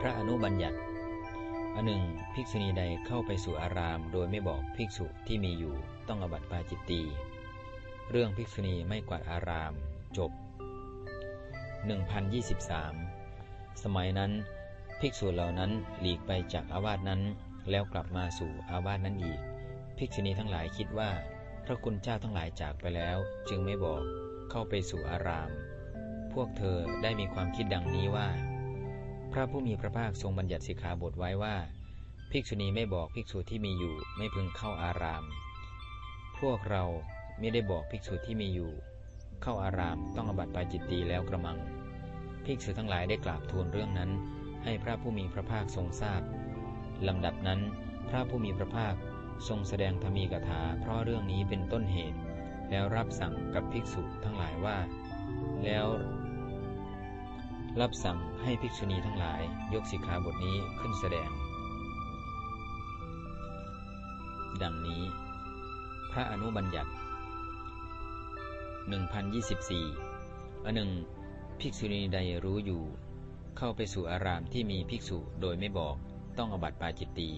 พระอนุบัญญัติอันหนึ่งภิกษุณีใดเข้าไปสู่อาราม โดยไม่บอกภิกษุที่มีอยู่ต้องอบัติปาจิตตีเรื่องภิกษุณีไม่กวาดอาราม จบ 1023 สมัยนั้นภิกษุเหล่านั้นหลีกไปจากอาวาสนั้น แล้วกลับมาสู่อาวาสนั้นอีก ภิกษุณีทั้งหลายคิดว่า พระคุณเจ้าทั้งหลายจากไปแล้ว จึงไม่บอกเข้าไปสู่อาราม พวกเธอได้มีความคิดดังนี้ว่า พระผู้มีพระภาคทรงบัญญัติสิกขาบทไว้ว่า ภิกษุณีไม่บอกภิกษุที่มีอยู่ไม่พึงเข้าอาราม พวกเราไม่ได้บอกภิกษุที่มีอยู่ เข้าอารามต้องอบัติปาจิตตีแล้วกระมัง ภิกษุทั้งหลายได้กราบทูลเรื่องนั้น ให้พระผู้มีพระภาคทรงทราบลำดับนั้นพระผู้มีพระภาคทรงแสดงธรรมีกถาเพราะเรื่องนี้เป็นต้นเหตุ แล้วรับสั่งกับภิกษุทั้งหลายว่า แล้ว รับสั่งให้ภิกษุณีทั้งหลายยกสิกขาบทนี้ขึ้นแสดง ดังนี้ พระอนุบัญญัติ 1024อันหนึ่ง ภิกษุณีใดรู้อยู่ เข้าไปสู่อารามที่มีภิกษุโดยไม่บอกต้องอบัติปาจิตตี